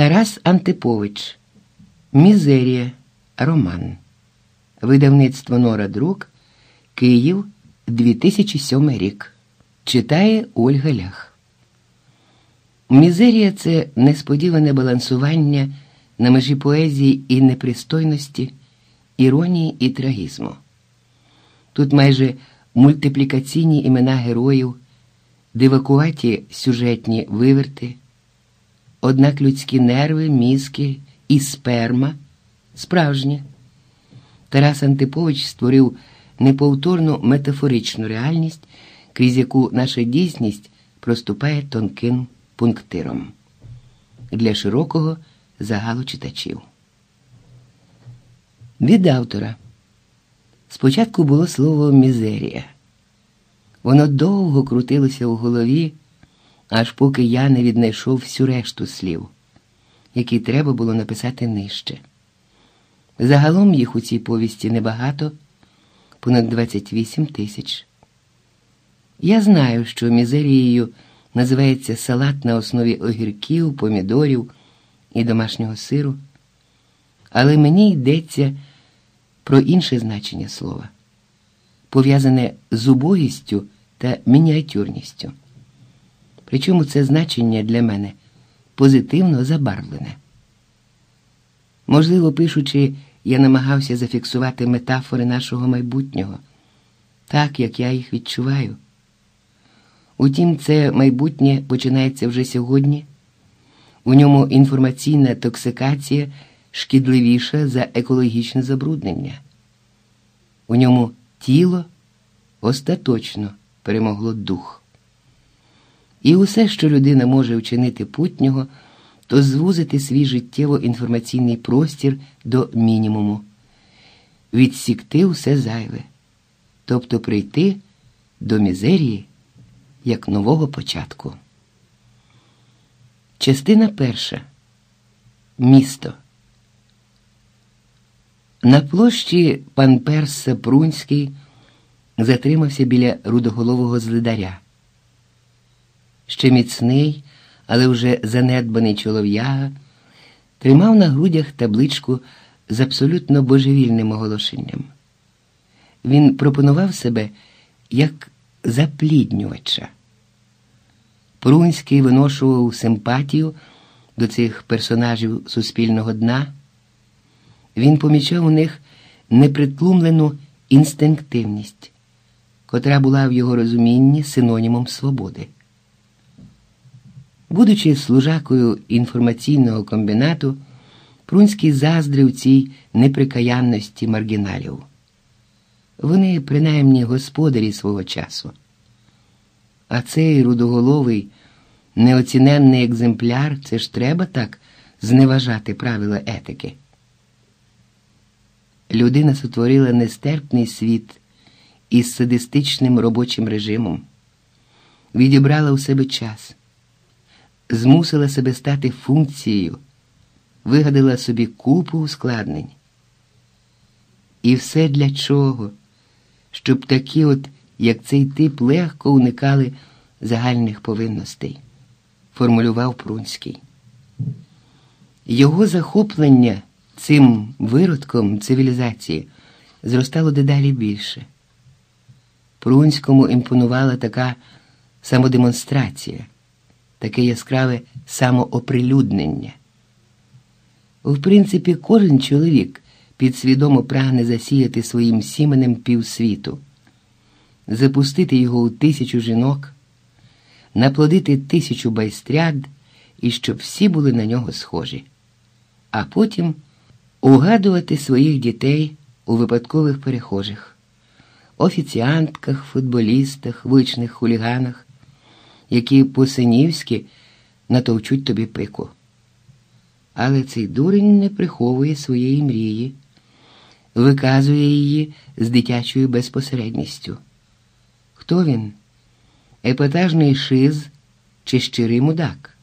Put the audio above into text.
Тарас Антипович. Мізерія. Роман. Видавництво Нора Друк. Київ 2007 рік. Читає Ольга Лях. Мізерія це несподіване балансування на межі поезії і непристойності, іронії і трагізму. Тут майже мультиплікаційні імена героїв, дивакуваті сюжетні виверти, однак людські нерви, мізки і сперма справжні. Тарас Антипович створив неповторну метафоричну реальність, крізь яку наша дійсність проступає тонким пунктиром для широкого загалу читачів. Від автора. Спочатку було слово мізерія. Воно довго крутилося у голові, аж поки я не віднайшов всю решту слів, які треба було написати нижче. Загалом їх у цій повісті небагато, понад 28 тисяч. Я знаю, що мізерією називається салат на основі огірків, помідорів і домашнього сиру, але мені йдеться про інше значення слова, пов'язане з убогістю та мініатюрністю. Причому це значення для мене позитивно забарвлене. Можливо, пишучи, я намагався зафіксувати метафори нашого майбутнього, так як я їх відчуваю. Утім, це майбутнє починається вже сьогодні. У ньому інформаційна токсикація шкідливіша за екологічне забруднення. У ньому тіло остаточно перемогло дух. І усе, що людина може вчинити путнього, то звузити свій життєво-інформаційний простір до мінімуму, відсікти усе зайве, тобто прийти до мізерії як нового початку. Частина перша. Місто. На площі пан Перс Сапрунський затримався біля рудоголового злидаря. Ще міцний, але вже занедбаний чолов'яга, тримав на грудях табличку з абсолютно божевільним оголошенням. Він пропонував себе як запліднювача. Прунський виношував симпатію до цих персонажів суспільного дна. Він помічав у них непритлумлену інстинктивність, котра була в його розумінні синонімом свободи. Будучи служакою інформаційного комбінату, Прунський заздрив цій неприкаянності маргіналів. Вони, принаймні, господарі свого часу. А цей рудоголовий, неоціненний екземпляр це ж треба так зневажати правила етики. Людина сотворила нестерпний світ із садистичним робочим режимом, відібрала у себе час, змусила себе стати функцією, вигадала собі купу ускладнень. І все для чого? Щоб такі, от, як цей тип, легко уникали загальних повинностей, формулював Прунський. Його захоплення цим виродком цивілізації зростало дедалі більше. Прунському імпонувала така самодемонстрація, таке яскраве самооприлюднення. В принципі, кожен чоловік підсвідомо прагне засіяти своїм сіменем півсвіту, запустити його у тисячу жінок, наплодити тисячу байстряд і щоб всі були на нього схожі, а потім угадувати своїх дітей у випадкових перехожих, офіціантках, футболістах, вичних хуліганах, які по-синівськи натовчуть тобі пику. Але цей дурень не приховує своєї мрії, виказує її з дитячою безпосередністю. Хто він? Епатажний шиз чи щирий мудак?